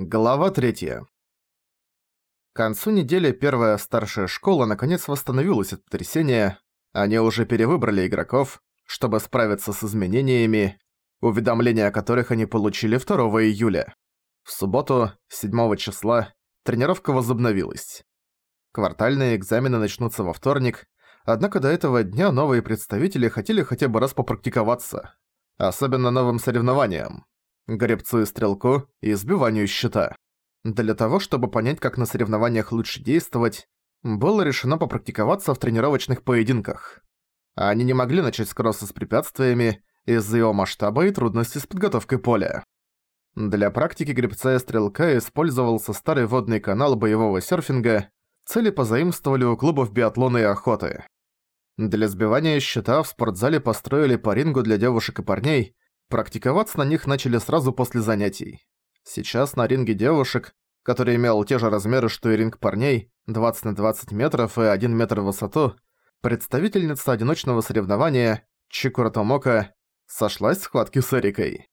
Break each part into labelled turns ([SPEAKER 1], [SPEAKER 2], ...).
[SPEAKER 1] Глава 3. К концу недели первая старшая школа наконец восстановилась от потрясения. Они уже перевыбрали игроков, чтобы справиться с изменениями, уведомления о которых они получили 2 июля. В субботу, 7 числа, тренировка возобновилась. Квартальные экзамены начнутся во вторник, однако до этого дня новые представители хотели хотя бы раз попрактиковаться. Особенно новым соревнованиям гребцу и стрелку и сбиванию щита. Для того, чтобы понять, как на соревнованиях лучше действовать, было решено попрактиковаться в тренировочных поединках. Они не могли начать с кросса с препятствиями из-за его масштаба и трудностей с подготовкой поля. Для практики гребца и стрелка использовался старый водный канал боевого серфинга, цели позаимствовали у клубов биатлона и охоты. Для сбивания щита в спортзале построили по рингу для девушек и парней, Практиковаться на них начали сразу после занятий. Сейчас на ринге девушек, который имел те же размеры, что и ринг парней, 20 на 20 метров и 1 метр в высоту, представительница одиночного соревнования Чикура Томока сошлась в схватке с Эрикой.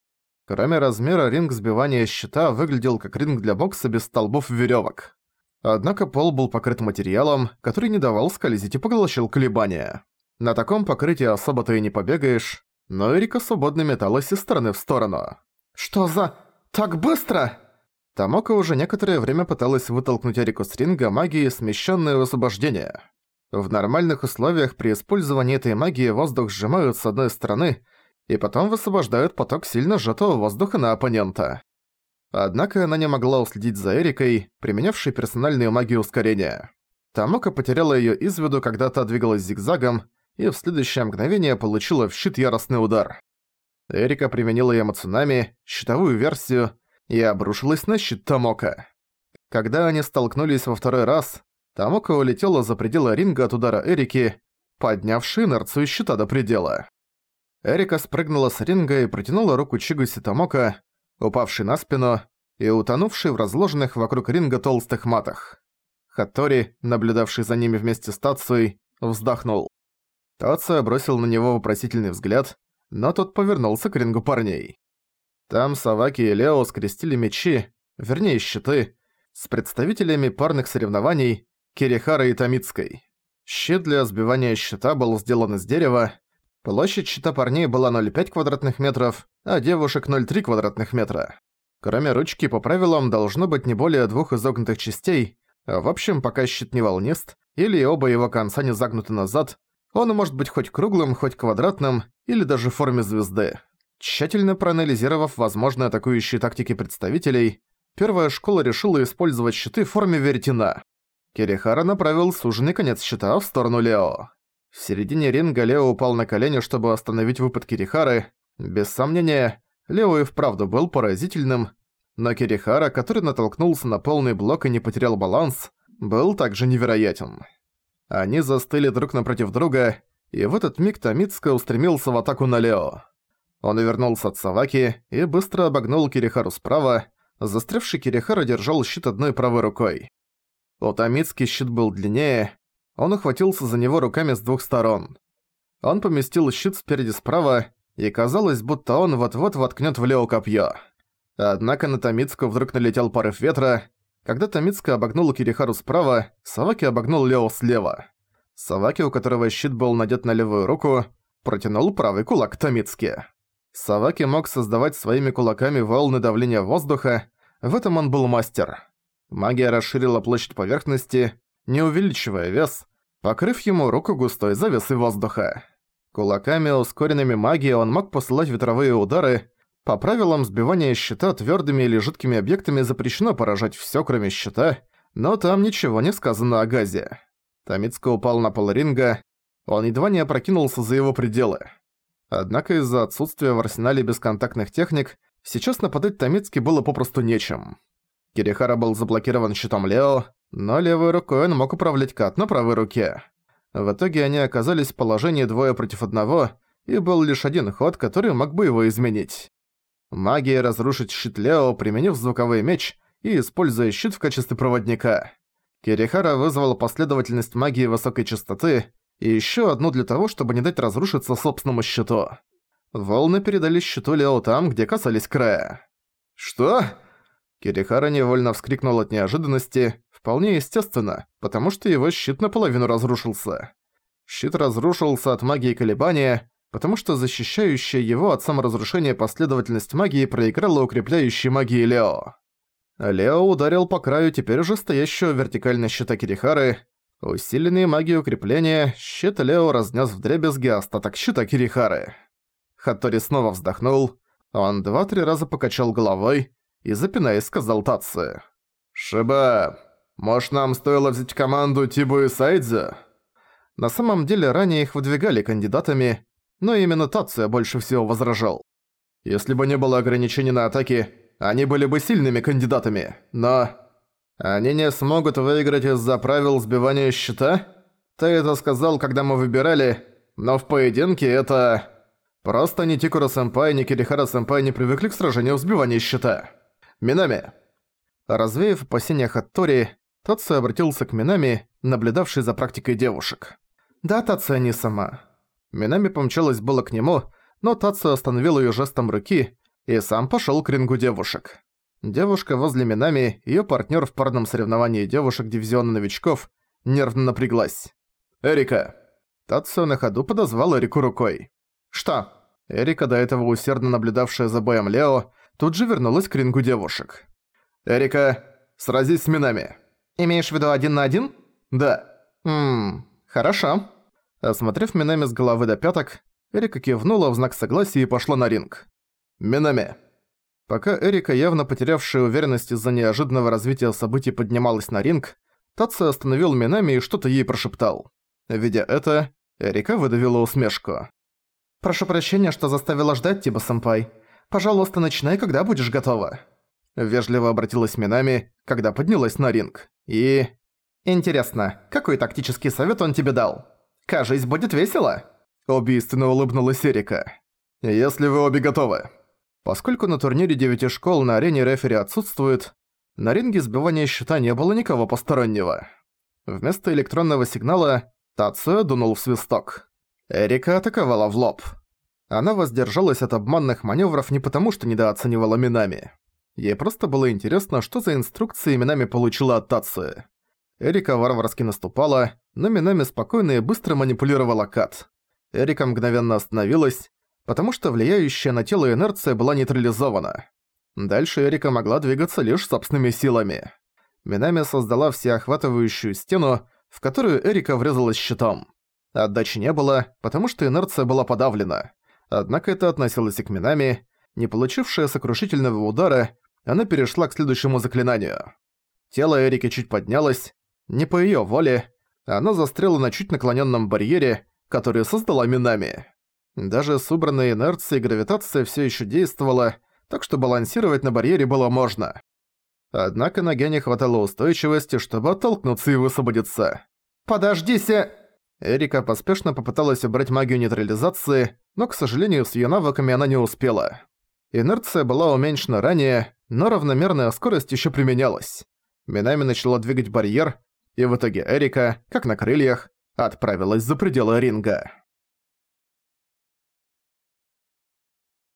[SPEAKER 1] Кроме размера, ринг сбивания щита выглядел как ринг для бокса без столбов и верёвок. Однако пол был покрыт материалом, который не давал скользить и поглощал колебания. На таком покрытии особо-то и не побегаешь, но Эрика свободно металась из стороны в сторону. «Что за... так быстро?» Тамока уже некоторое время пыталась вытолкнуть Эрику с ринга магией смещенное высвобождение. В нормальных условиях при использовании этой магии воздух сжимают с одной стороны и потом высвобождают поток сильно сжатого воздуха на оппонента. Однако она не могла уследить за Эрикой, применявшей персональную магию ускорения. Тамока потеряла её из виду, когда та двигалась зигзагом, и в следующее мгновение получила в щит яростный удар. Эрика применила Ямацунами, щитовую версию, и обрушилась на щит Тамока. Когда они столкнулись во второй раз, Тамока улетела за пределы ринга от удара Эрики, поднявшей инерцию щита до предела. Эрика спрыгнула с ринга и протянула руку Чигуси Тамока, упавший на спину и утонувший в разложенных вокруг ринга толстых матах. Хаттори, наблюдавший за ними вместе с Тацией, вздохнул. Тация бросил на него вопросительный взгляд, но тот повернулся к рингу парней. Там Саваки и Лео скрестили мечи, вернее щиты, с представителями парных соревнований Кирихара и Томицкой. Щит для сбивания щита был сделан из дерева, площадь щита парней была 0,5 квадратных метров, а девушек 0,3 квадратных метра. Кроме ручки, по правилам, должно быть не более двух изогнутых частей, а в общем, пока щит не волнист, или оба его конца не загнуты назад, он может быть хоть круглым, хоть квадратным, или даже в форме звезды. Тщательно проанализировав возможные атакующие тактики представителей, первая школа решила использовать щиты в форме веретена. Кирихара направил суженный конец щита в сторону Лео. В середине ринга Лео упал на колени, чтобы остановить выпад Кирихары. Без сомнения, Лео и вправду был поразительным, но Кирихара, который натолкнулся на полный блок и не потерял баланс, был также невероятен. Они застыли друг напротив друга, и в этот миг Томицка устремился в атаку на Лео. Он увернулся от Саваки и быстро обогнул Кирихару справа, застрявший Кирихара держал щит одной правой рукой. У Томицки щит был длиннее, он ухватился за него руками с двух сторон. Он поместил щит спереди справа, и казалось, будто он вот-вот воткнёт в Лео копье. Однако на Томицку вдруг налетел порыв ветра, когда Томицка обогнул Кирихару справа, Саваки обогнул Лео слева. Саваки, у которого щит был надет на левую руку, протянул правый кулак Томицке. Саваки мог создавать своими кулаками волны давления воздуха, в этом он был мастер. Магия расширила площадь поверхности, не увеличивая вес, покрыв ему руку густой завесой воздуха. Кулаками, ускоренными магией он мог посылать ветровые удары, по правилам сбивания щита твердыми или жидкими объектами запрещено поражать все, кроме щита, но там ничего не сказано о газе. Томицко упал на пол ринга, он едва не опрокинулся за его пределы. Однако из-за отсутствия в арсенале бесконтактных техник, сейчас нападать Томицки было попросту нечем. Кирихара был заблокирован щитом Лео, но левой рукой он мог управлять Кат на правой руке. В итоге они оказались в положении двое против одного, и был лишь один ход, который мог бы его изменить. Магия разрушить щит Лео, применив звуковой меч и используя щит в качестве проводника. Кирихара вызвал последовательность магии высокой частоты и еще одну для того, чтобы не дать разрушиться собственному щиту. Волны передали щиту Лео там, где касались края. «Что?» Кирихара невольно вскрикнул от неожиданности, вполне естественно, потому что его щит наполовину разрушился. Щит разрушился от магии колебания, потому что защищающая его от саморазрушения последовательность магии проиграла укрепляющей магии Лео. Лео ударил по краю теперь уже стоящего вертикально щита Кирихары. Усиленный магией укрепления, щит Лео разнес вдребезги остаток щита Кирихары. Хаттори снова вздохнул. Он два-три раза покачал головой и, запинаясь, сказал Татсу. «Шиба, может нам стоило взять команду Тибу и Сайдзю?» На самом деле ранее их выдвигали кандидатами, но именно Тация больше всего возражал. Если бы не было ограничений на атаки, они были бы сильными кандидатами, но... Они не смогут выиграть из-за правил сбивания щита? Ты это сказал, когда мы выбирали, но в поединке это... Просто ни Тикура-сэмпай, ни Кирихара-сэмпай не привыкли к сражению в сбивании щита. Минами. Развеяв опасения Хаттори, Тацуя обратился к Минами, наблюдавшей за практикой девушек. «Да, Тацуя-нии-сама. Минами помчалась было к нему, но Тацу остановил её жестом руки и сам пошёл к рингу девушек. Девушка возле Минами, её партнёр в парном соревновании девушек дивизиона новичков, нервно напряглась. «Эрика!» Тацу на ходу подозвал Эрику рукой. «Что?» Эрика, до этого усердно наблюдавшая за боем Лео, тут же вернулась к рингу девушек. «Эрика, сразись с Минами!» «Имеешь в виду один на один?» «Да». «Ммм, хорошо». Осмотрев Минами с головы до пяток, Эрика кивнула в знак согласия и пошла на ринг. «Минами». Пока Эрика, явно потерявшая уверенность из-за неожиданного развития событий, поднималась на ринг, Татсо остановил Минами и что-то ей прошептал. Видя это, Эрика выдавила усмешку. «Прошу прощения, что заставила ждать тебя, сэмпай. Пожалуйста, начинай, когда будешь готова». Вежливо обратилась Минами, когда поднялась на ринг. И... «Интересно, какой тактический совет он тебе дал?» Кажись, будет весело!» Убийственно улыбнулась Эрика. «Если вы обе готовы». Поскольку на турнире девяти школ на арене рефери отсутствует, на ринге сбивания щита не было никого постороннего. Вместо электронного сигнала Тацуя дунул в свисток. Эрика атаковала в лоб. Она воздержалась от обманных маневров не потому, что недооценивала Минами. Ей просто было интересно, что за инструкции Минами получила от Тацуя. Эрика варварски наступала, но Минами спокойно и быстро манипулировала Кат. Эрика мгновенно остановилась, потому что влияющая на тело инерция была нейтрализована. Дальше Эрика могла двигаться лишь собственными силами. Минами создала всеохватывающую стену, в которую Эрика врезалась щитом. Отдачи не было, потому что инерция была подавлена. Однако это относилось и к Минами. Не получившая сокрушительного удара, она перешла к следующему заклинанию. Тело Эрики чуть поднялось, не по её воле, она застряла на чуть наклонённом барьере, который создала Минами. Даже с убранной инерцией гравитация всё ещё действовала, так что балансировать на барьере было можно. Однако ноге не хватало устойчивости, чтобы оттолкнуться и высвободиться. «Подождися!» Эрика поспешно попыталась убрать магию нейтрализации, но, к сожалению, с её навыками она не успела. Инерция была уменьшена ранее, но равномерная скорость ещё применялась. Минами начала двигать барьер, и в итоге Эрика, как на крыльях, отправилась за пределы ринга.